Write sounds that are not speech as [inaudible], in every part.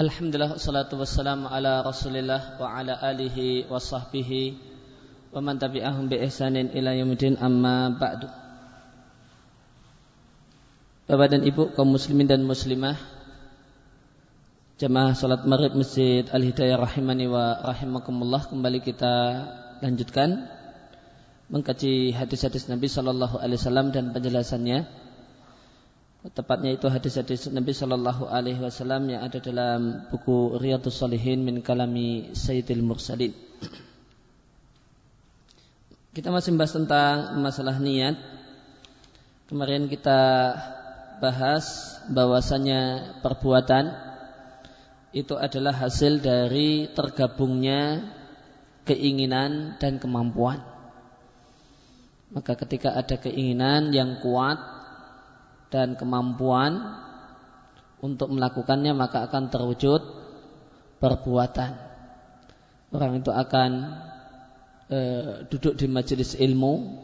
Alhamdulillah wassalatu wassalamu ala Rasulillah wa ala alihi wa sahbihi wa man tabi'ahum bi ihsanin ila yaumil amma ba'du. Bapak dan Ibu kaum muslimin dan muslimah Jamaah salat Maghrib Masjid Al-Hidayah rahimani wa rahimakumullah kembali kita lanjutkan mengkaji hadis-hadis Nabi sallallahu alaihi wasallam dan penjelasannya Tepatnya itu hadis-hadis Nabi Shallallahu Alaihi Wasallam yang ada dalam buku Riyadus Salihin min Kalami Sayyidil Mursalin. Kita masih membahas tentang masalah niat. Kemarin kita bahas bahwasanya perbuatan itu adalah hasil dari tergabungnya keinginan dan kemampuan. Maka ketika ada keinginan yang kuat dan kemampuan untuk melakukannya maka akan terwujud perbuatan. Orang itu akan e, duduk di majelis ilmu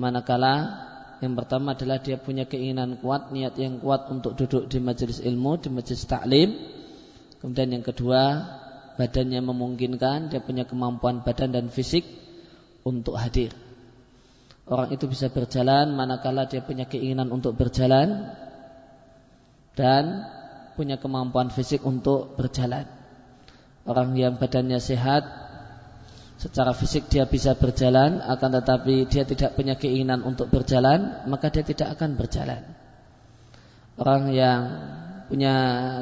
manakala yang pertama adalah dia punya keinginan kuat, niat yang kuat untuk duduk di majelis ilmu, di majelis taklim. Kemudian yang kedua, badannya memungkinkan, dia punya kemampuan badan dan fisik untuk hadir orang itu bisa berjalan manakala dia punya keinginan untuk berjalan dan punya kemampuan fisik untuk berjalan. Orang yang badannya sehat secara fisik dia bisa berjalan akan tetapi dia tidak punya keinginan untuk berjalan maka dia tidak akan berjalan. Orang yang punya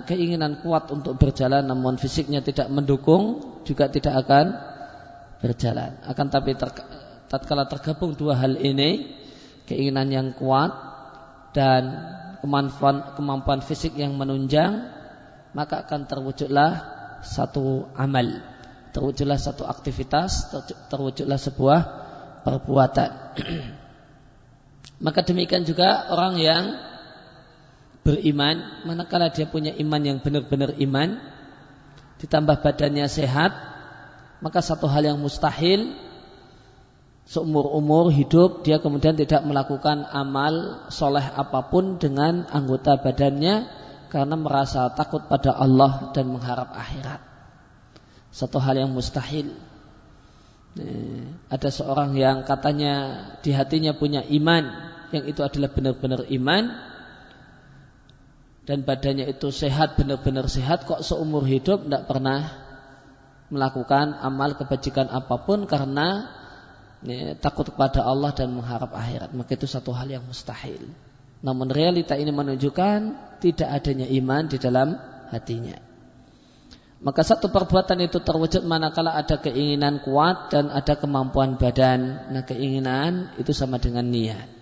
keinginan kuat untuk berjalan namun fisiknya tidak mendukung juga tidak akan berjalan. Akan tapi tatkala tergabung dua hal ini, keinginan yang kuat dan kemampuan, kemampuan fisik yang menunjang, maka akan terwujudlah satu amal, terwujudlah satu aktivitas, terwujudlah sebuah perbuatan. [clears throat] maka demikian juga orang yang beriman, manakala dia punya iman yang benar-benar iman, ditambah badannya sehat, maka satu hal yang mustahil seumur-umur hidup dia kemudian tidak melakukan amal soleh apa pun dengan anggota badannya karena merasa takut pada Allah dan mengharap akhirat. Satu hal yang mustahil. Ada seorang yang katanya di hatinya punya iman yang itu adalah benar-benar iman dan badannya itu sehat benar-benar sehat kok seumur hidup tidak pernah melakukan amal kebajikan apa pun karena ya, takut kepada Allah dan mengharap akhirat. Maka itu satu hal yang mustahil. Namun realita ini menunjukkan tidak adanya iman di dalam hatinya. Maka satu perbuatan itu terwujud manakala ada keinginan kuat dan ada kemampuan badan. Nah keinginan itu sama dengan niat.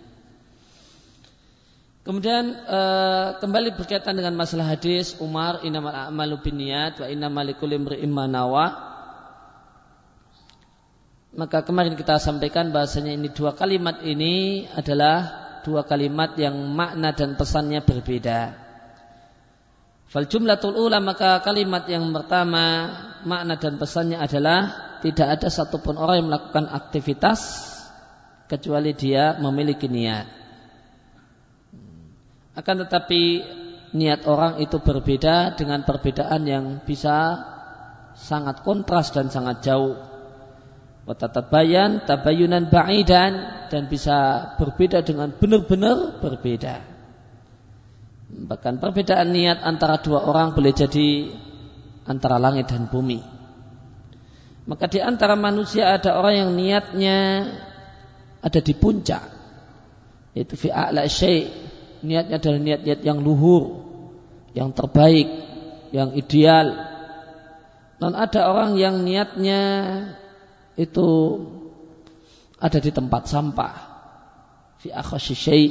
Kemudian e, kembali berkaitan dengan masalah hadis Umar innamal a'malu binniyat wa innamal likulli imrin maka kemarin kita sampaikan bahasanya ini dua kalimat ini adalah dua kalimat yang makna dan pesannya berbeda. Fal jumlatul ula maka kalimat yang pertama makna dan pesannya adalah tidak ada satupun orang yang melakukan aktivitas kecuali dia memiliki niat. Akan tetapi niat orang itu berbeda dengan perbedaan yang bisa sangat kontras dan sangat jauh watatabayan tabayunan ba'idan dan bisa berbeda dengan benar-benar berbeda. Bahkan perbedaan niat antara dua orang boleh jadi antara langit dan bumi. Maka di antara manusia ada orang yang niatnya ada di puncak. Yaitu fi a'la syai' niatnya adalah niat-niat yang luhur, yang terbaik, yang ideal. Dan ada orang yang niatnya itu ada di tempat sampah. Fi syai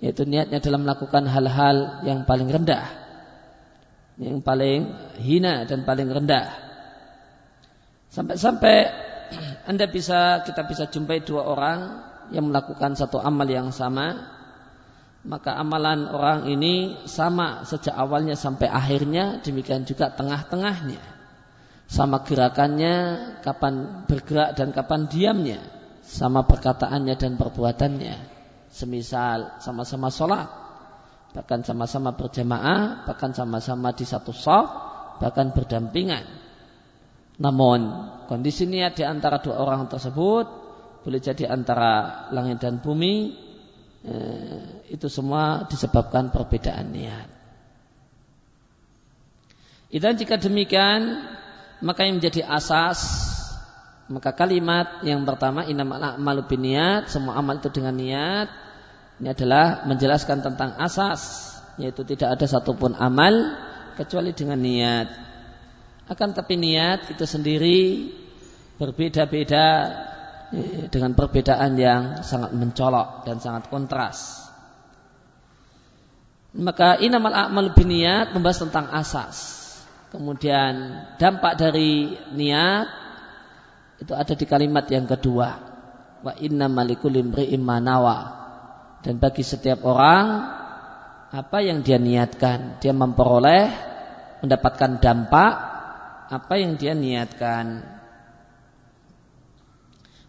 yaitu niatnya dalam melakukan hal-hal yang paling rendah. Yang paling hina dan paling rendah. Sampai-sampai [clears throat] anda bisa kita bisa jumpai dua orang yang melakukan satu amal yang sama. Maka amalan orang ini sama sejak awalnya sampai akhirnya demikian juga tengah-tengahnya sama gerakannya, kapan bergerak dan kapan diamnya, sama perkataannya dan perbuatannya. Semisal sama-sama sholat, bahkan sama-sama berjamaah, bahkan sama-sama di satu saf, bahkan berdampingan. Namun kondisi niat di antara dua orang tersebut boleh jadi antara langit dan bumi eh, itu semua disebabkan perbedaan niat. Dan jika demikian maka yang menjadi asas maka kalimat yang pertama innamal a'malu niat semua amal itu dengan niat ini adalah menjelaskan tentang asas yaitu tidak ada satupun amal kecuali dengan niat. Akan tapi niat itu sendiri berbeda-beda eh, dengan perbedaan yang sangat mencolok dan sangat kontras. Maka inamal a'mal biniat membahas tentang asas. Kemudian dampak dari niat itu ada di kalimat yang kedua. Wa inna malikul imri'im. Dan bagi setiap orang apa yang dia niatkan, dia memperoleh mendapatkan dampak apa yang dia niatkan.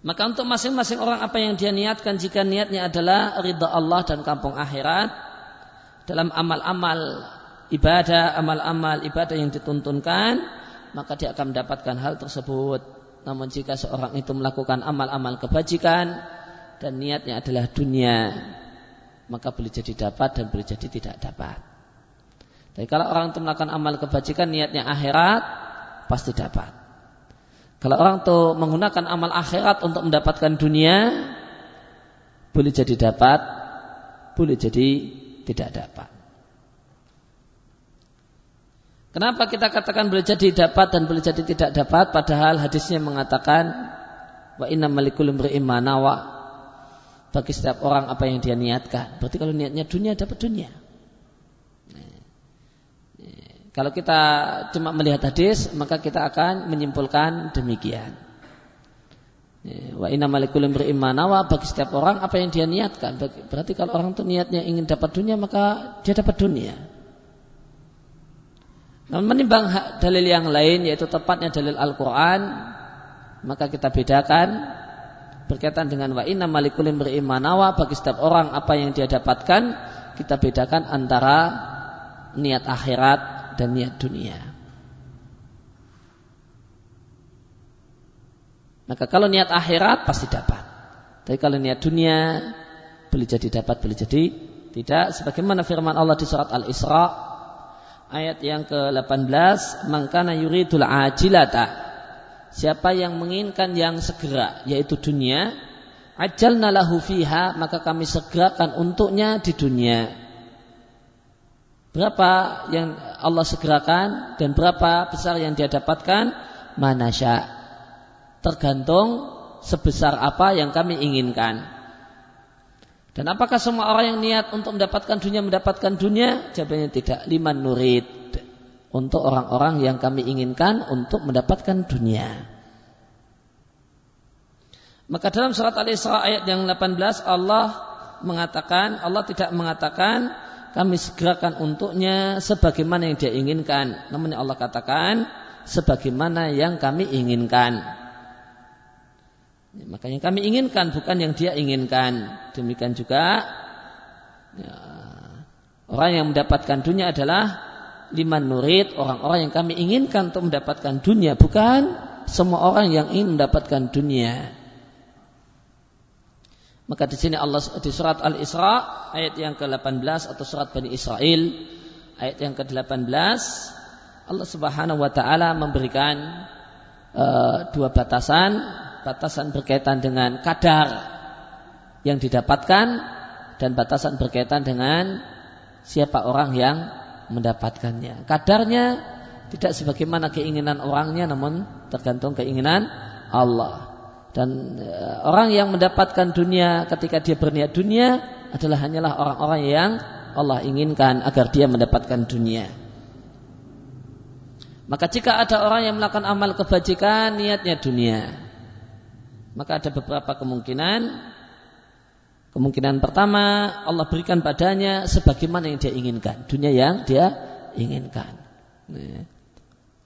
Maka untuk masing-masing orang apa yang dia niatkan jika niatnya adalah ridha Allah dan kampung akhirat dalam amal-amal ibadah, amal-amal ibadah yang dituntunkan, maka dia akan mendapatkan hal tersebut. Namun jika seorang itu melakukan amal-amal kebajikan dan niatnya adalah dunia, maka boleh jadi dapat dan boleh jadi tidak dapat. Tapi kalau orang itu melakukan amal kebajikan niatnya akhirat, pasti dapat. Kalau orang itu menggunakan amal akhirat untuk mendapatkan dunia, boleh jadi dapat, boleh jadi tidak dapat. Kenapa kita katakan boleh jadi dapat dan boleh jadi tidak dapat padahal hadisnya mengatakan wa inna malikul imri'in wa bagi setiap orang apa yang dia niatkan. Berarti kalau niatnya dunia dapat dunia. Kalau kita cuma melihat hadis maka kita akan menyimpulkan demikian. Wa inna malikul imri'in wa bagi setiap orang apa yang dia niatkan. Berarti kalau orang itu niatnya ingin dapat dunia maka dia dapat dunia. Namun menimbang dalil yang lain yaitu tepatnya dalil Al-Quran maka kita bedakan berkaitan dengan wa inna malikul berimanawa bagi setiap orang apa yang dia dapatkan kita bedakan antara niat akhirat dan niat dunia. Maka kalau niat akhirat pasti dapat. Tapi kalau niat dunia boleh jadi dapat, boleh jadi tidak. Sebagaimana firman Allah di surat Al-Isra ayat yang ke-18 mangkana yuridul ajilata. Siapa yang menginginkan yang segera yaitu dunia ajalna lahu fiha maka kami segerakan untuknya di dunia. Berapa yang Allah segerakan dan berapa besar yang dia dapatkan? Manasya. Tergantung sebesar apa yang kami inginkan dan apakah semua orang yang niat untuk mendapatkan dunia mendapatkan dunia? Jawabannya tidak. Lima nurid. Untuk orang-orang yang kami inginkan untuk mendapatkan dunia. Maka dalam surat Al-Isra ayat yang 18 Allah mengatakan, Allah tidak mengatakan kami segerakan untuknya sebagaimana yang dia inginkan. Namun Allah katakan sebagaimana yang kami inginkan. Ya, makanya kami inginkan bukan yang dia inginkan. Demikian juga ya, orang yang mendapatkan dunia adalah lima nurid orang-orang yang kami inginkan untuk mendapatkan dunia bukan semua orang yang ingin mendapatkan dunia. Maka di sini Allah di surat Al-Isra ayat yang ke-18 atau surat Bani Israel ayat yang ke-18 Allah Subhanahu wa taala memberikan uh, dua batasan batasan berkaitan dengan kadar yang didapatkan dan batasan berkaitan dengan siapa orang yang mendapatkannya. Kadarnya tidak sebagaimana keinginan orangnya namun tergantung keinginan Allah. Dan e, orang yang mendapatkan dunia ketika dia berniat dunia adalah hanyalah orang-orang yang Allah inginkan agar dia mendapatkan dunia. Maka jika ada orang yang melakukan amal kebajikan niatnya dunia, maka ada beberapa kemungkinan. Kemungkinan pertama Allah berikan padanya sebagaimana yang dia inginkan, dunia yang dia inginkan.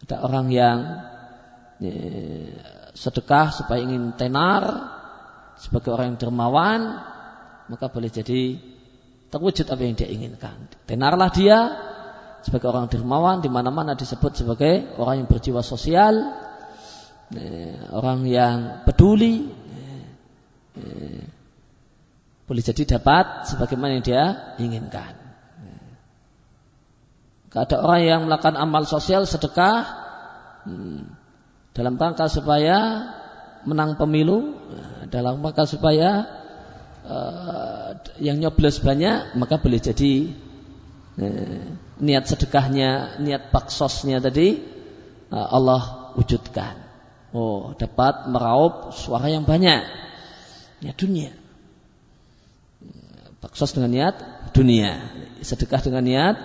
Ada orang yang sedekah supaya ingin tenar sebagai orang yang dermawan, maka boleh jadi terwujud apa yang dia inginkan. Tenarlah dia sebagai orang dermawan di mana-mana disebut sebagai orang yang berjiwa sosial, orang yang peduli, eh, boleh jadi dapat sebagaimana yang dia inginkan. Ada orang yang melakukan amal sosial sedekah hmm, dalam rangka supaya menang pemilu, dalam rangka supaya yang nyoblos banyak, maka boleh jadi niat sedekahnya, niat baksosnya tadi Allah wujudkan. Oh, dapat meraup suara yang banyak. Ya dunia. Baksos dengan niat dunia. Sedekah dengan niat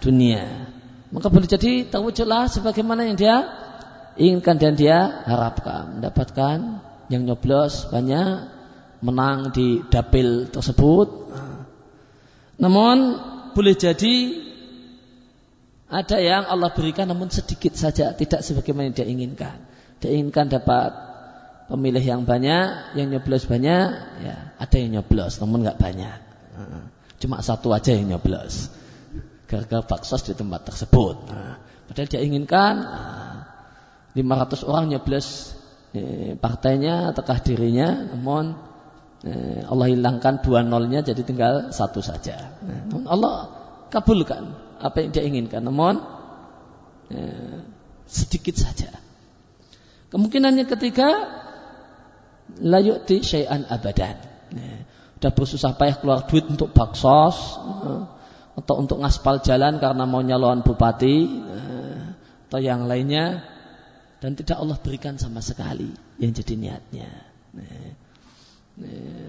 dunia. Maka boleh jadi terwujudlah sebagaimana yang dia inginkan dan dia harapkan. Mendapatkan yang nyoblos banyak, menang di dapil tersebut. Namun boleh jadi ada yang Allah berikan namun sedikit saja, tidak sebagaimana yang dia inginkan. Dia inginkan dapat pemilih yang banyak, yang nyoblos banyak, ya ada yang nyoblos namun nggak banyak. Cuma satu aja yang nyoblos gara-gara baksos di tempat tersebut. Padahal dia inginkan 500 nah, orang nyoblos eh, partainya atakah dirinya, namun eh, Allah hilangkan dua nolnya jadi tinggal satu saja. Nah, Allah kabulkan apa yang dia inginkan, namun eh, sedikit saja. Kemungkinan yang ketiga layukti syai'an abadan. Nah, udah bersusah payah keluar duit untuk baksos. Nah, atau untuk ngaspal jalan karena mau nyalon bupati eh, atau yang lainnya dan tidak Allah berikan sama sekali yang jadi niatnya. Eh,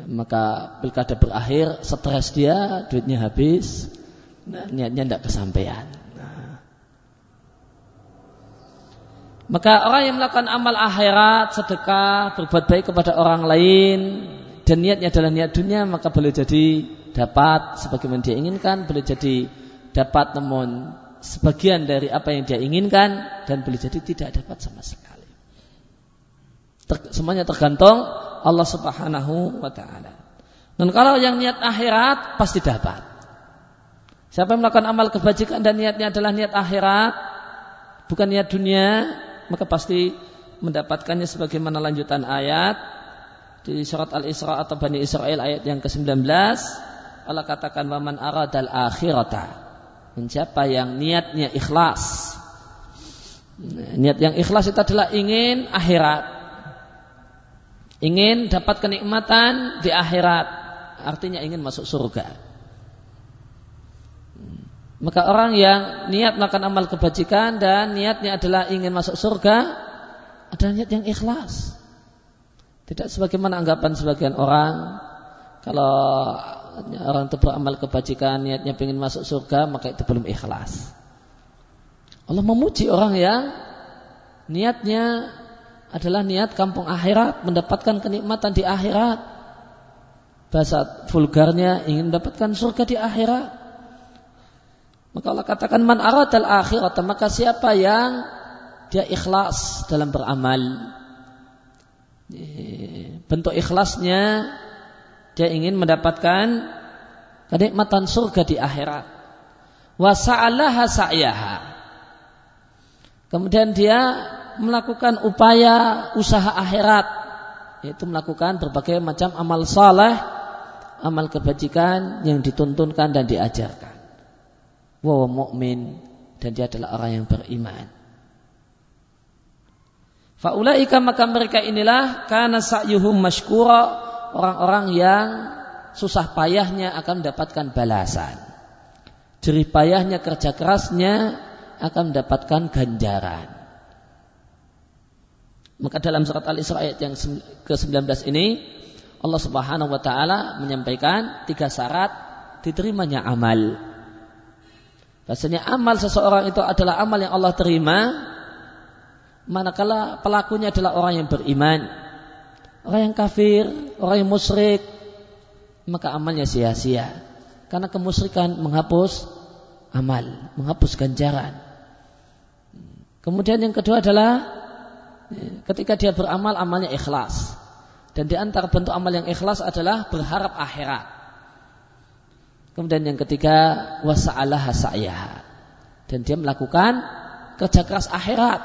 maka pilkada berakhir, stres dia, duitnya habis, nah, niatnya tidak kesampaian. Nah. Maka orang yang melakukan amal akhirat, sedekah, berbuat baik kepada orang lain, dan niatnya adalah niat dunia, maka boleh jadi dapat sebagaimana dia inginkan, boleh jadi dapat namun sebagian dari apa yang dia inginkan dan boleh jadi tidak dapat sama sekali. Ter, semuanya tergantung Allah Subhanahu wa taala. Dan kalau yang niat akhirat pasti dapat. Siapa yang melakukan amal kebajikan dan niatnya adalah niat akhirat, bukan niat dunia, maka pasti mendapatkannya sebagaimana lanjutan ayat di surat Al-Isra atau Bani Israel ayat yang ke-19 Allah katakan waman aradal akhirata. Siapa yang niatnya ikhlas. Niat yang ikhlas itu adalah ingin akhirat. Ingin dapat kenikmatan di akhirat. Artinya ingin masuk surga. Maka orang yang niat melakukan amal kebajikan dan niatnya adalah ingin masuk surga adalah niat yang ikhlas. Tidak sebagaimana anggapan sebagian orang kalau orang itu beramal kebajikan niatnya ingin masuk surga maka itu belum ikhlas. Allah memuji orang yang niatnya adalah niat kampung akhirat mendapatkan kenikmatan di akhirat. Bahasa vulgarnya ingin mendapatkan surga di akhirat. Maka Allah katakan man aradal akhirat maka siapa yang dia ikhlas dalam beramal. Bentuk ikhlasnya dia ingin mendapatkan kenikmatan surga di akhirat. Wa sa'alaha sa'yaha. Kemudian dia melakukan upaya usaha akhirat yaitu melakukan berbagai macam amal saleh, amal kebajikan yang dituntunkan dan diajarkan. Wa mu'min dan dia adalah orang yang beriman. Faulaika maka mereka inilah karena sa'yuhum mashkura orang-orang yang susah payahnya akan mendapatkan balasan. Jerih payahnya kerja kerasnya akan mendapatkan ganjaran. Maka dalam surat Al-Isra ayat yang ke-19 ini Allah Subhanahu wa taala menyampaikan tiga syarat diterimanya amal. Bahasanya amal seseorang itu adalah amal yang Allah terima manakala pelakunya adalah orang yang beriman Orang yang kafir, orang yang musyrik, maka amalnya sia-sia. Karena kemusyrikan menghapus amal, menghapus ganjaran. Kemudian yang kedua adalah ketika dia beramal amalnya ikhlas. Dan di antara bentuk amal yang ikhlas adalah berharap akhirat. Kemudian yang ketiga wasa'alaha sa'yaha. dan dia melakukan kerja keras akhirat.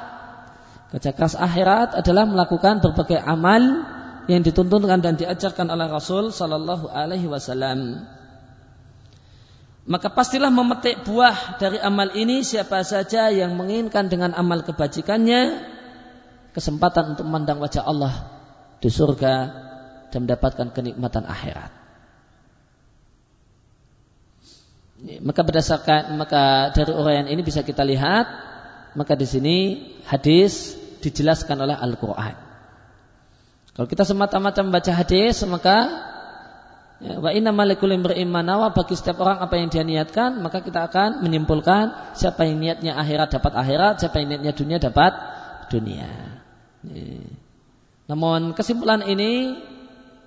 Kerja keras akhirat adalah melakukan berbagai amal yang dituntunkan dan diajarkan oleh Rasul Sallallahu Alaihi Wasallam. Maka pastilah memetik buah dari amal ini siapa saja yang menginginkan dengan amal kebajikannya kesempatan untuk memandang wajah Allah di surga dan mendapatkan kenikmatan akhirat. Maka berdasarkan maka dari uraian ini bisa kita lihat maka di sini hadis dijelaskan oleh Al-Qur'an. Kalau kita semata-mata membaca hadis maka ya, wa inna malikul bagi setiap orang apa yang dia niatkan maka kita akan menyimpulkan siapa yang niatnya akhirat dapat akhirat, siapa yang niatnya dunia dapat dunia. Namun kesimpulan ini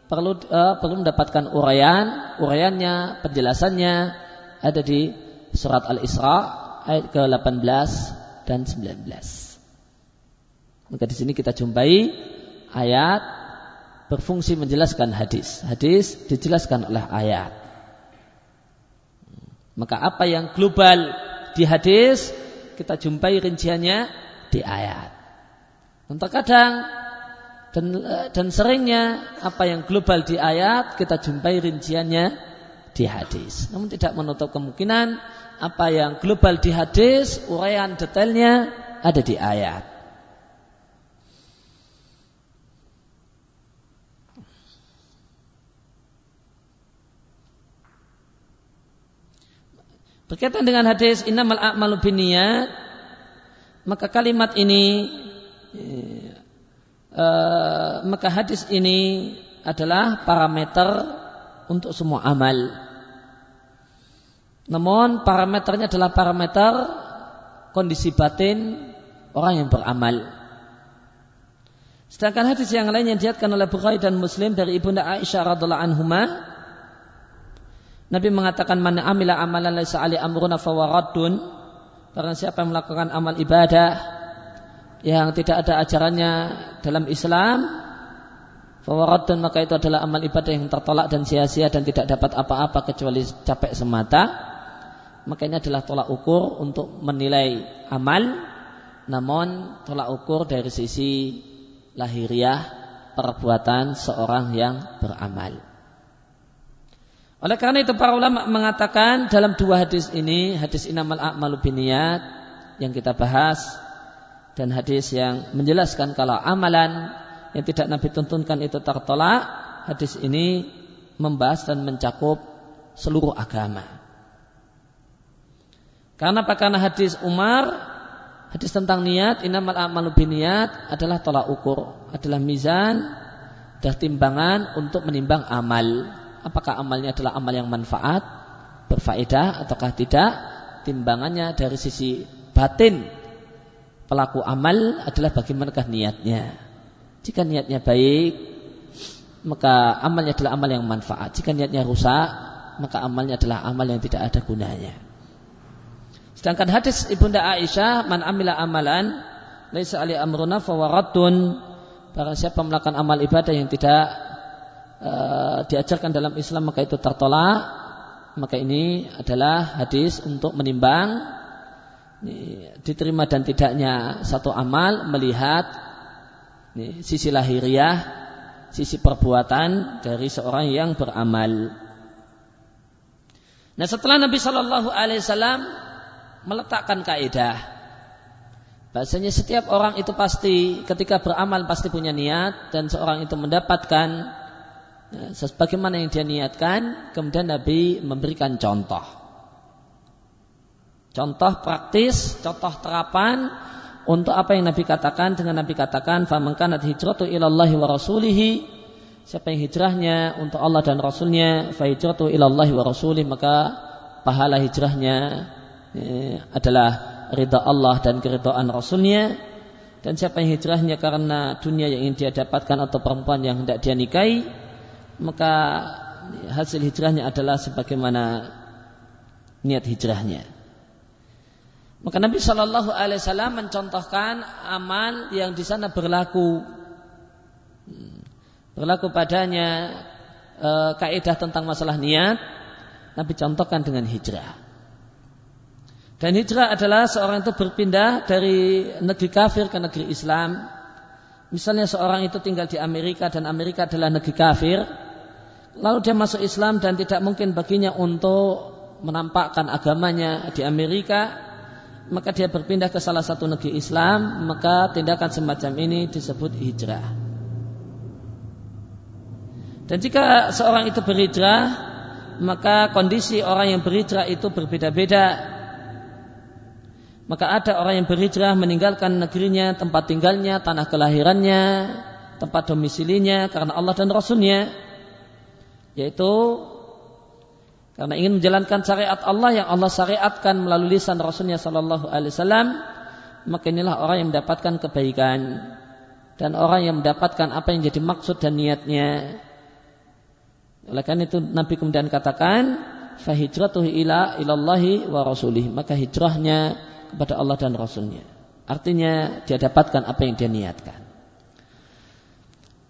perlu uh, perlu mendapatkan uraian, uraiannya, penjelasannya ada di surat Al-Isra ayat ke-18 dan 19. Maka di sini kita jumpai ayat berfungsi menjelaskan hadis. Hadis dijelaskan oleh ayat. Maka apa yang global di hadis kita jumpai rinciannya di ayat. Dan terkadang dan, dan seringnya apa yang global di ayat kita jumpai rinciannya di hadis. Namun tidak menutup kemungkinan apa yang global di hadis, uraian detailnya ada di ayat. Berkaitan dengan hadis innamal a'malu binniyat maka kalimat ini uh, maka hadis ini adalah parameter untuk semua amal. Namun parameternya adalah parameter kondisi batin orang yang beramal. Sedangkan hadis yang lain yang diatkan oleh Bukhari dan Muslim dari ibunda Aisyah radhiallahu anhuma Nabi mengatakan mana amila amalan laisa ali amruna fawaradun Barang siapa yang melakukan amal ibadah yang tidak ada ajarannya dalam Islam fawaradun maka itu adalah amal ibadah yang tertolak dan sia-sia dan tidak dapat apa-apa kecuali capek semata maka ini adalah tolak ukur untuk menilai amal namun tolak ukur dari sisi lahiriah perbuatan seorang yang beramal. Oleh karena itu para ulama mengatakan dalam dua hadis ini, hadis inamal a'malu biniyat yang kita bahas dan hadis yang menjelaskan kalau amalan yang tidak Nabi tuntunkan itu tertolak, hadis ini membahas dan mencakup seluruh agama. Karena pakana hadis Umar, hadis tentang niat, inamal amalu biniat adalah tolak ukur, adalah mizan, adalah timbangan untuk menimbang amal. Apakah amalnya adalah amal yang manfaat, berfaedah ataukah tidak? Timbangannya dari sisi batin pelaku amal adalah bagaimanakah niatnya. Jika niatnya baik, maka amalnya adalah amal yang manfaat. Jika niatnya rusak, maka amalnya adalah amal yang tidak ada gunanya. Sedangkan hadis Ibunda Aisyah, man amila amalan laisa ali amruna fawaratun. Barang siapa melakukan amal ibadah yang tidak uh, diajarkan dalam Islam maka itu tertolak. Maka ini adalah hadis untuk menimbang ini, diterima dan tidaknya satu amal melihat ini, sisi lahiriah, sisi perbuatan dari seorang yang beramal. Nah setelah Nabi Shallallahu Alaihi Wasallam meletakkan kaidah. Bahasanya setiap orang itu pasti ketika beramal pasti punya niat dan seorang itu mendapatkan ya, sebagaimana yang dia niatkan kemudian Nabi memberikan contoh. Contoh praktis contoh terapan untuk apa yang Nabi katakan dengan Nabi katakan famangkanat hijratu ilallahi wa rasulihi siapa yang hijrahnya untuk Allah dan Rasulnya fa hijratu ilallahi wa rasulih maka pahala hijrahnya Ya, adalah ridha Allah dan keridhaan Rasulnya. Dan siapa yang hijrahnya karena dunia yang ingin dia dapatkan atau perempuan yang hendak dia nikahi maka hasil hijrahnya adalah sebagaimana niat hijrahnya. Maka Nabi Shallallahu Alaihi Wasallam mencontohkan amal yang di sana berlaku. Berlaku padanya e, kaidah tentang masalah niat Nabi contohkan dengan hijrah Dan hijrah adalah seorang itu berpindah dari negeri kafir ke negeri Islam. Misalnya seorang itu tinggal di Amerika dan Amerika adalah negeri kafir. Lalu dia masuk Islam dan tidak mungkin baginya untuk menampakkan agamanya di Amerika. Maka dia berpindah ke salah satu negeri Islam. Maka tindakan semacam ini disebut hijrah. Dan jika seorang itu berhijrah, maka kondisi orang yang berhijrah itu berbeda-beda maka ada orang yang berhijrah meninggalkan negerinya, tempat tinggalnya, tanah kelahirannya, tempat domisilinya karena Allah dan Rasulnya. Yaitu karena ingin menjalankan syariat Allah yang Allah syariatkan melalui lisan Rasulnya Sallallahu Alaihi Wasallam, maka inilah orang yang mendapatkan kebaikan dan orang yang mendapatkan apa yang jadi maksud dan niatnya. Oleh karena itu Nabi kemudian katakan, fahijratuhu ila ilallahi wa rasulih. Maka hijrahnya kepada Allah dan Rasulnya. Artinya dia dapatkan apa yang dia niatkan.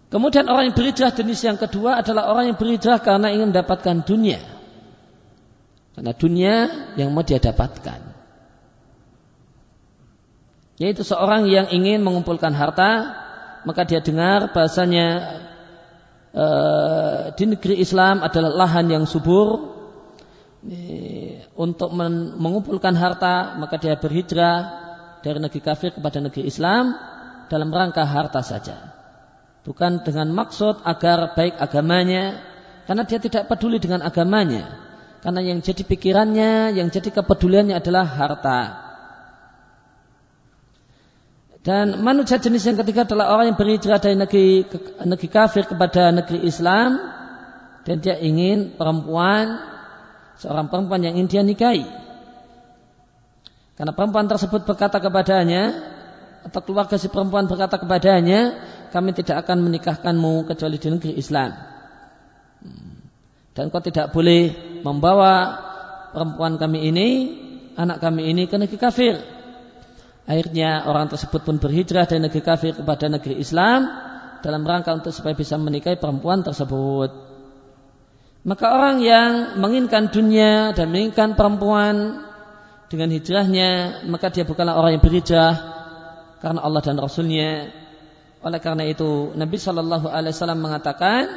Kemudian orang yang berhijrah jenis yang kedua adalah orang yang berhijrah karena ingin mendapatkan dunia. Karena dunia yang mau dia dapatkan. Yaitu seorang yang ingin mengumpulkan harta, maka dia dengar bahasanya e, di negeri Islam adalah lahan yang subur, untuk mengumpulkan harta maka dia berhijrah dari negeri kafir kepada negeri Islam dalam rangka harta saja. Bukan dengan maksud agar baik agamanya karena dia tidak peduli dengan agamanya. Karena yang jadi pikirannya yang jadi kepeduliannya adalah harta. Dan manusia jenis yang ketiga adalah orang yang berhijrah dari negeri negeri kafir kepada negeri Islam dan dia ingin perempuan seorang perempuan yang ingin dia nikahi. Karena perempuan tersebut berkata kepadanya atau keluarga si perempuan berkata kepadanya, kami tidak akan menikahkanmu kecuali di negeri Islam. Dan kau tidak boleh membawa perempuan kami ini, anak kami ini ke negeri kafir. Akhirnya orang tersebut pun berhijrah dari negeri kafir kepada negeri Islam dalam rangka untuk supaya bisa menikahi perempuan tersebut. Maka orang yang menginginkan dunia dan menginginkan perempuan dengan hijrahnya, maka dia bukanlah orang yang berhijrah karena Allah dan Rasulnya. Oleh karena itu Nabi Shallallahu Alaihi Wasallam mengatakan,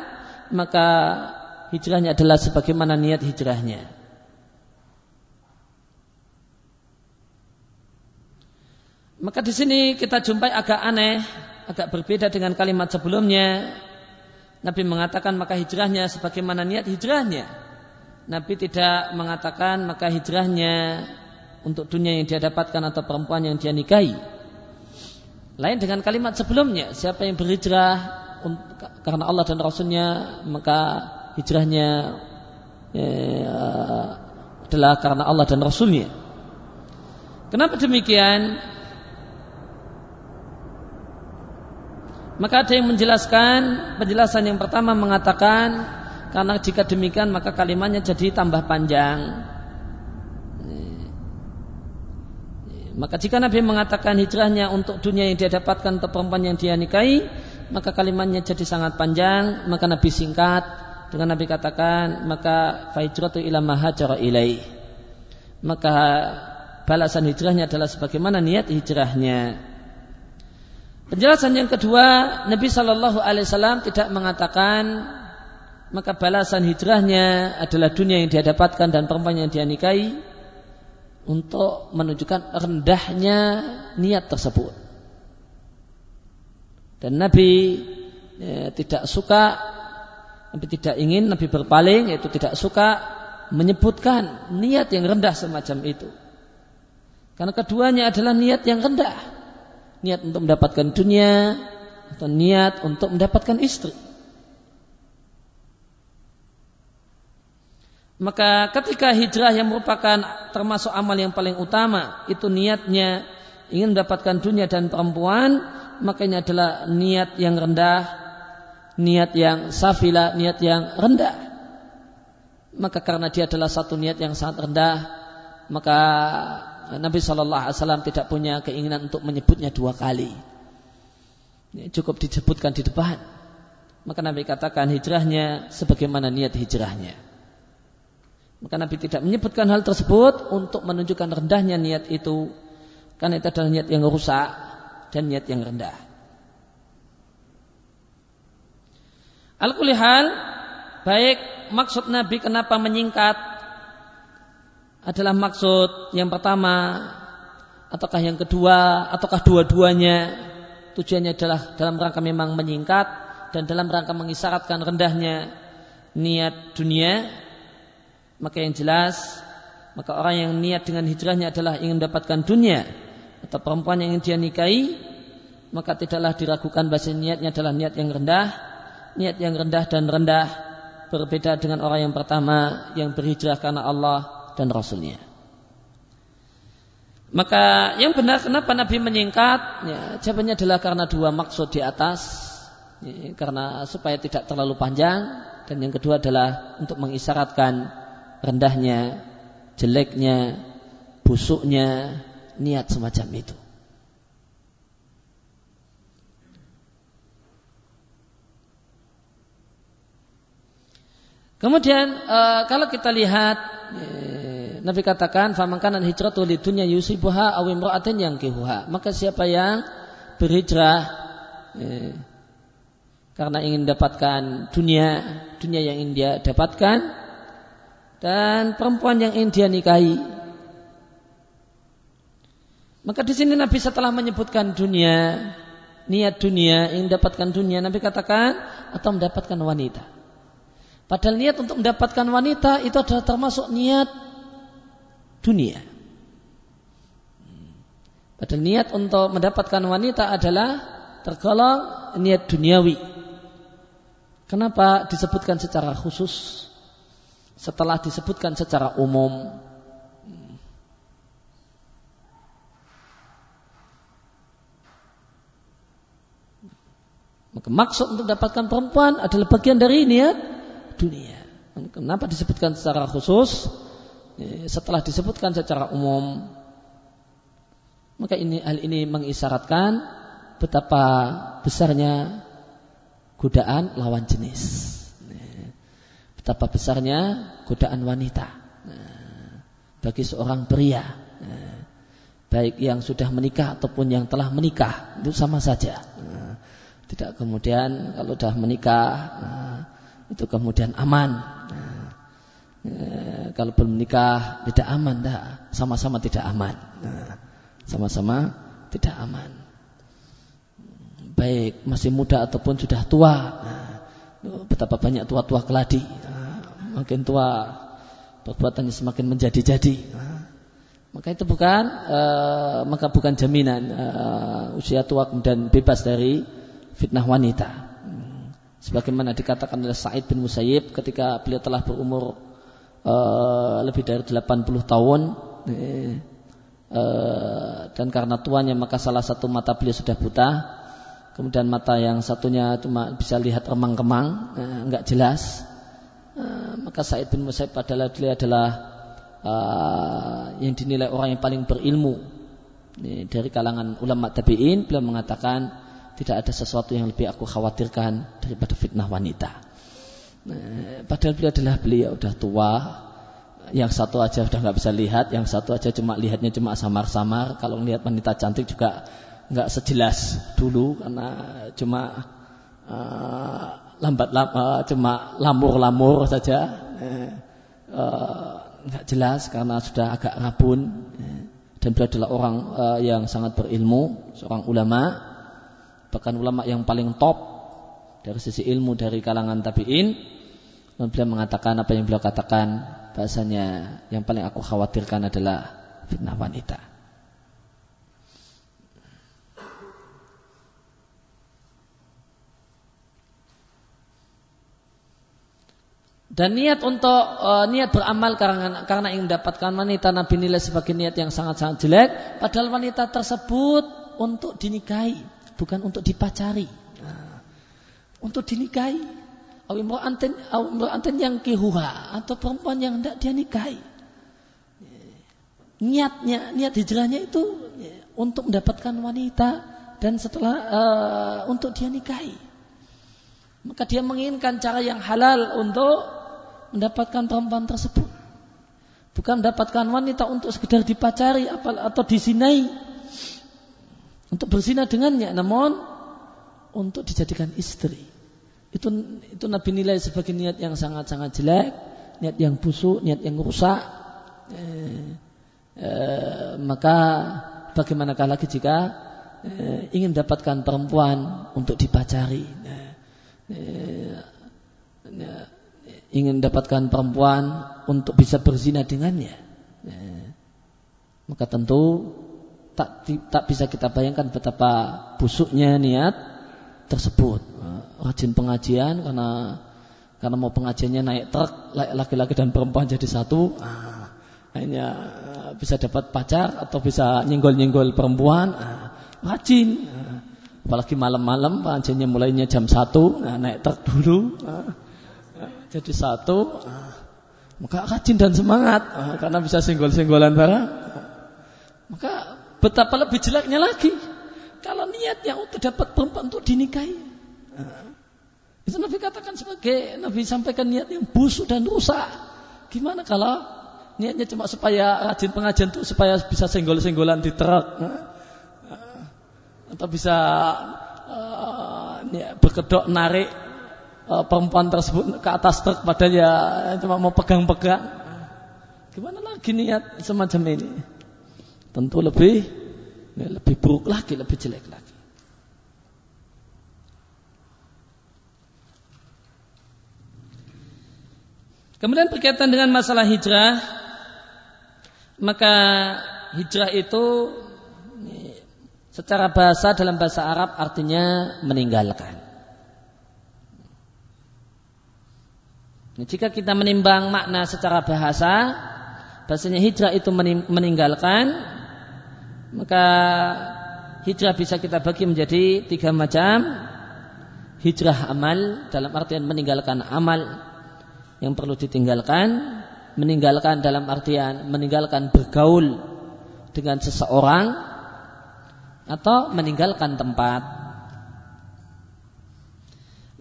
maka hijrahnya adalah sebagaimana niat hijrahnya. Maka di sini kita jumpai agak aneh, agak berbeda dengan kalimat sebelumnya Nabi mengatakan maka hijrahnya sebagaimana niat hijrahnya. Nabi tidak mengatakan maka hijrahnya untuk dunia yang dia dapatkan atau perempuan yang dia nikahi. Lain dengan kalimat sebelumnya, siapa yang berhijrah karena Allah dan Rasulnya maka hijrahnya ya, adalah karena Allah dan Rasulnya. Kenapa demikian? Maka ada yang menjelaskan penjelasan yang pertama mengatakan karena jika demikian maka kalimatnya jadi tambah panjang. Maka jika Nabi mengatakan hijrahnya untuk dunia yang dia dapatkan untuk perempuan yang dia nikahi, maka kalimatnya jadi sangat panjang, maka Nabi singkat dengan Nabi katakan maka fahijratu ila mahajara ilai. Maka balasan hijrahnya adalah sebagaimana niat hijrahnya. Penjelasan yang kedua, Nabi Shallallahu Alaihi Wasallam tidak mengatakan maka balasan hijrahnya adalah dunia yang dia dapatkan dan perempuan yang dia nikahi untuk menunjukkan rendahnya niat tersebut. Dan Nabi ya, tidak suka, Nabi tidak ingin, Nabi berpaling, yaitu tidak suka menyebutkan niat yang rendah semacam itu. Karena keduanya adalah niat yang rendah niat untuk mendapatkan dunia atau niat untuk mendapatkan istri. Maka ketika hijrah yang merupakan termasuk amal yang paling utama itu niatnya ingin mendapatkan dunia dan perempuan, maka ini adalah niat yang rendah, niat yang safila, niat yang rendah. Maka karena dia adalah satu niat yang sangat rendah, maka Nabi Shallallahu Alaihi Wasallam tidak punya keinginan untuk menyebutnya dua kali. Cukup disebutkan di depan. Maka Nabi katakan hijrahnya sebagaimana niat hijrahnya. Maka Nabi tidak menyebutkan hal tersebut untuk menunjukkan rendahnya niat itu. Karena itu adalah niat yang rusak dan niat yang rendah. Al-kulihal, baik maksud Nabi kenapa menyingkat adalah maksud yang pertama ataukah yang kedua ataukah dua-duanya? Tujuannya adalah dalam rangka memang menyingkat dan dalam rangka mengisyaratkan rendahnya niat dunia. Maka yang jelas maka orang yang niat dengan hijrahnya adalah ingin mendapatkan dunia atau perempuan yang ingin dia nikahi maka tidaklah diragukan bahasa niatnya adalah niat yang rendah. Niat yang rendah dan rendah berbeda dengan orang yang pertama yang berhijrah karena Allah dan Rasulnya. Maka yang benar kenapa Nabi menyingkat? Ya, jawabannya adalah karena dua maksud di atas. Ya, karena supaya tidak terlalu panjang. Dan yang kedua adalah untuk mengisyaratkan rendahnya, jeleknya, busuknya niat semacam itu. Kemudian e, kalau kita lihat e, Nabi katakan famangkanan hijratu lidunya yusibuha aw imra'atin yang kihuha. Maka siapa yang berhijrah e, karena ingin mendapatkan dunia, dunia yang ingin dia dapatkan dan perempuan yang ingin dia nikahi. Maka di sini Nabi setelah menyebutkan dunia, niat dunia, ingin mendapatkan dunia, Nabi katakan atau mendapatkan wanita. Padahal niat untuk mendapatkan wanita itu adalah termasuk niat dunia. Padahal niat untuk mendapatkan wanita adalah tergolong niat duniawi. Kenapa disebutkan secara khusus setelah disebutkan secara umum? Maka maksud untuk mendapatkan perempuan adalah bagian dari niat dunia. Kenapa disebutkan secara khusus? Ya, setelah disebutkan secara umum, maka ini hal ini mengisyaratkan betapa besarnya godaan lawan jenis. Ya, betapa besarnya godaan wanita ya, bagi seorang pria, baik yang sudah menikah ataupun yang telah menikah itu sama saja. Tidak kemudian kalau sudah menikah itu kemudian aman. Eh, kalau belum menikah tidak aman, dah sama-sama tidak aman. Nah, sama-sama tidak aman. Baik masih muda ataupun sudah tua. Nah, betapa banyak tua-tua keladi. Nah, makin tua perbuatannya semakin menjadi-jadi. Nah, maka itu bukan uh, maka bukan jaminan uh, usia tua kemudian bebas dari fitnah wanita sebagaimana dikatakan oleh Sa'id bin Musayyib ketika beliau telah berumur uh, lebih dari 80 tahun. Uh, dan karena tuanya maka salah satu mata beliau sudah buta. Kemudian mata yang satunya cuma bisa lihat remang-remang uh, enggak jelas. Uh, maka Sa'id bin Musayyib adalah beliau adalah uh, yang dinilai orang yang paling berilmu. Dari kalangan ulama tabi'in beliau mengatakan tidak ada sesuatu yang lebih aku khawatirkan daripada fitnah wanita. Nah, padahal beliau adalah beliau sudah tua, yang satu aja sudah nggak bisa lihat, yang satu aja cuma lihatnya cuma samar-samar. Kalau melihat wanita cantik juga nggak sejelas dulu karena cuma uh, lambat lam, uh, cuma lamur-lamur saja, nggak jelas karena sudah agak rabun. Dan beliau adalah orang uh, yang sangat berilmu, seorang ulama bahkan ulama yang paling top dari sisi ilmu dari kalangan tabi'in beliau mengatakan apa yang beliau katakan bahasanya yang paling aku khawatirkan adalah fitnah wanita Dan niat untuk uh, niat beramal karena karena ingin mendapatkan wanita Nabi nilai sebagai niat yang sangat-sangat jelek, padahal wanita tersebut untuk dinikahi bukan untuk dipacari. Untuk dinikahi. anten anten yang kihuha atau perempuan yang tidak dia nikahi. Niatnya, niat hijrahnya itu untuk mendapatkan wanita dan setelah uh, untuk dia nikahi. Maka dia menginginkan cara yang halal untuk mendapatkan perempuan tersebut. Bukan mendapatkan wanita untuk sekedar dipacari atau disinai. Untuk berzina dengannya. Namun untuk dijadikan istri. Itu itu Nabi nilai sebagai niat yang sangat-sangat jelek. Niat yang busuk, niat yang rusak. Eh, eh, maka bagaimanakah lagi jika eh, ingin mendapatkan perempuan untuk dipacari. Eh, eh, ingin mendapatkan perempuan untuk bisa berzina dengannya. Ya. Maka tentu tak, tak bisa kita bayangkan betapa busuknya niat tersebut. Rajin pengajian karena karena mau pengajiannya naik truk laki-laki dan perempuan jadi satu. Ah, hanya bisa dapat pacar atau bisa nyenggol-nyenggol perempuan. Ah, rajin. Ah, apalagi malam-malam pengajiannya mulainya jam satu, nah, naik truk dulu. Ah, jadi satu maka rajin dan semangat karena bisa senggol-senggolan barang maka betapa lebih jeleknya lagi kalau niatnya untuk dapat perempuan untuk dinikahi itu Nabi katakan sebagai Nabi sampaikan niat yang busuk dan rusak gimana kalau niatnya cuma supaya rajin pengajian itu supaya bisa senggol-senggolan di truk atau bisa uh, berkedok narik uh, perempuan tersebut ke atas truk padahal ya cuma mau pegang-pegang. Gimana lagi niat semacam ini? Tentu lebih lebih buruk lagi, lebih jelek lagi. Kemudian berkaitan dengan masalah hijrah, maka hijrah itu secara bahasa dalam bahasa Arab artinya meninggalkan. Nah, jika kita menimbang makna secara bahasa, bahasanya hijrah itu meninggalkan, maka hijrah bisa kita bagi menjadi tiga macam. Hijrah amal dalam artian meninggalkan amal yang perlu ditinggalkan, meninggalkan dalam artian meninggalkan bergaul dengan seseorang atau meninggalkan tempat.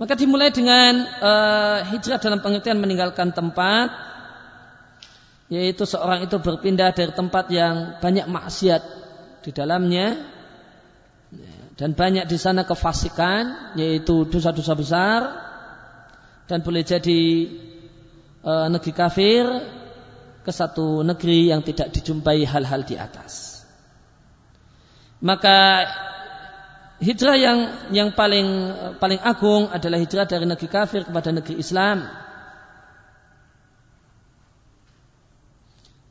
Maka dimulai dengan uh, hijrah dalam pengertian meninggalkan tempat, yaitu seorang itu berpindah dari tempat yang banyak maksiat di dalamnya dan banyak di sana kefasikan, yaitu dosa-dosa besar dan boleh jadi uh, negeri kafir ke satu negeri yang tidak dijumpai hal-hal di atas. Maka hijrah yang yang paling paling agung adalah hijrah dari negeri kafir kepada negeri Islam.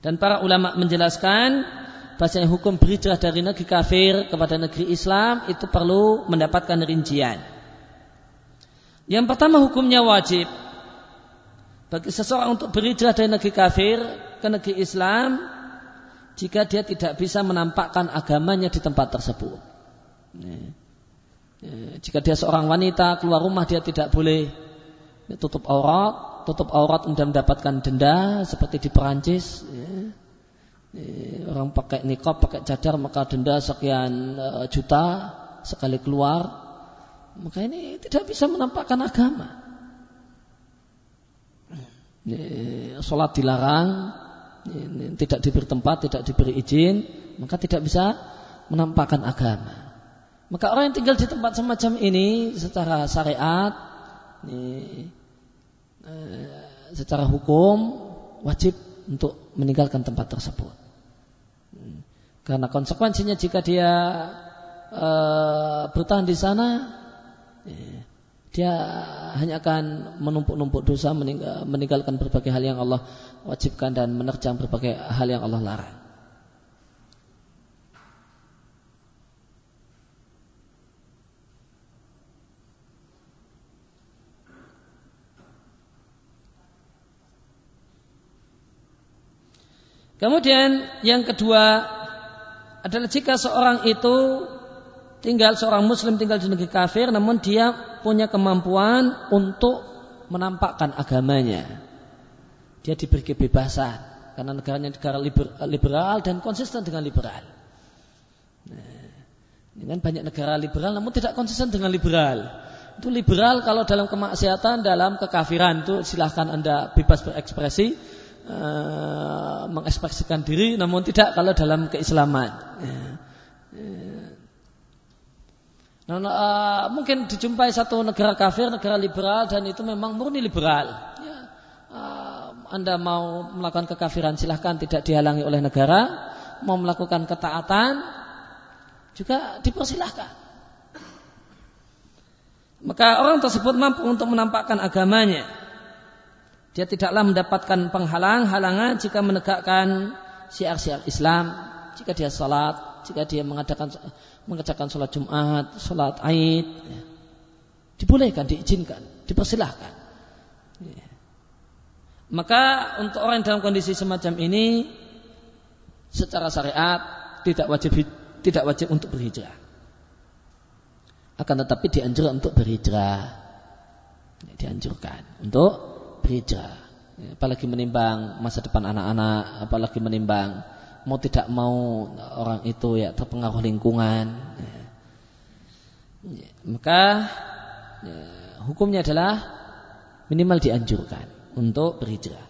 Dan para ulama menjelaskan bahasanya hukum berhijrah dari negeri kafir kepada negeri Islam itu perlu mendapatkan rincian. Yang pertama hukumnya wajib bagi seseorang untuk berhijrah dari negeri kafir ke negeri Islam jika dia tidak bisa menampakkan agamanya di tempat tersebut. Jika dia seorang wanita keluar rumah dia tidak boleh tutup aurat, tutup aurat untuk mendapatkan denda seperti di Perancis. Ya. Orang pakai nikab, pakai cadar maka denda sekian uh, juta sekali keluar. Maka ini tidak bisa menampakkan agama. Sholat dilarang, tidak diberi tempat, tidak diberi izin, maka tidak bisa menampakkan agama. Maka orang yang tinggal di tempat semacam ini secara syariat, eh, secara hukum wajib untuk meninggalkan tempat tersebut. Karena konsekuensinya jika dia eh, bertahan di sana, eh, dia hanya akan menumpuk-numpuk dosa meninggalkan berbagai hal yang Allah wajibkan dan menerjang berbagai hal yang Allah larang. Kemudian yang kedua adalah jika seorang itu tinggal seorang muslim tinggal di negeri kafir namun dia punya kemampuan untuk menampakkan agamanya. Dia diberi kebebasan karena negaranya negara liberal dan konsisten dengan liberal. Nah, ini kan banyak negara liberal namun tidak konsisten dengan liberal. Itu liberal kalau dalam kemaksiatan, dalam kekafiran itu silahkan anda bebas berekspresi uh, mengekspresikan diri, namun tidak kalau dalam keislaman. Ya. Nah, uh, mungkin dijumpai satu negara kafir, negara liberal dan itu memang murni liberal. Ya. Uh, anda mau melakukan kekafiran silahkan tidak dihalangi oleh negara, mau melakukan ketaatan juga dipersilahkan. Maka orang tersebut mampu untuk menampakkan agamanya. Dia tidaklah mendapatkan penghalang, halangan jika menegakkan syiar-syiar Islam, jika dia salat, jika dia mengadakan mengerjakan sholat Jumat, sholat Aid, ya. dibolehkan, diizinkan, dipersilahkan. Ya. Maka untuk orang dalam kondisi semacam ini, secara syariat tidak wajib tidak wajib untuk berhijrah. Akan tetapi dianjurkan untuk berhijrah. Ya, dianjurkan untuk berhijrah. Ya, apalagi menimbang masa depan anak-anak, apalagi menimbang mau tidak mau orang itu ya terpengaruh lingkungan. Ya, maka ya, hukumnya adalah minimal dianjurkan untuk berhijrah.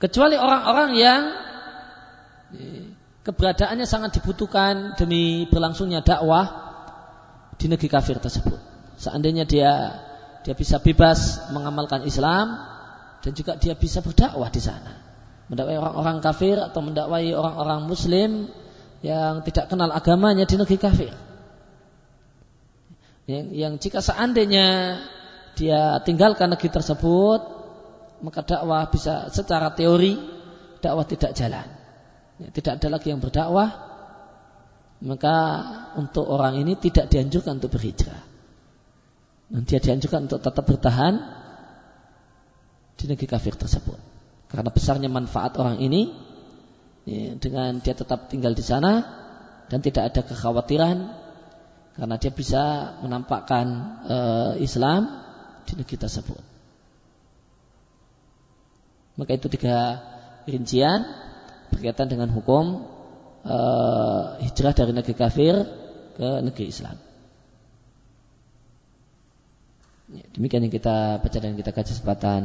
Kecuali orang-orang yang ya, keberadaannya sangat dibutuhkan demi berlangsungnya dakwah di negeri kafir tersebut. Seandainya dia dia bisa bebas mengamalkan Islam dan juga dia bisa berdakwah di sana. Mendakwai orang-orang kafir atau mendakwai orang-orang muslim yang tidak kenal agamanya di negeri kafir. Yang, yang jika seandainya dia tinggalkan negeri tersebut, maka dakwah bisa secara teori dakwah tidak jalan. Ya, tidak ada lagi yang berdakwah, maka untuk orang ini tidak dianjurkan untuk berhijrah. Dia dianjurkan untuk tetap bertahan di negeri kafir tersebut. Karena besarnya manfaat orang ini ya, dengan dia tetap tinggal di sana dan tidak ada kekhawatiran karena dia bisa menampakkan e, Islam di negeri tersebut. Maka itu tiga rincian berkaitan dengan hukum e, hijrah dari negeri kafir ke negeri Islam. Ya, demikian yang kita baca dan kita kaji kesempatan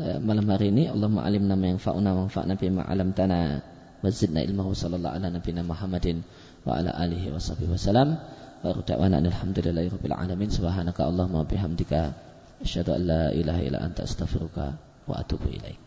eh, malam hari ini. Allahumma alimna ma yanfa'una wa anfa'na bima 'allamtana wa zidna ilma wa sallallahu ala nabiyyina Muhammadin wa ala alihi wa sahbihi wasallam. Wa da'wana alhamdulillahi rabbil alamin. Subhanaka Allahumma bihamdika asyhadu an la ilaha illa anta astaghfiruka wa atubu ilaik.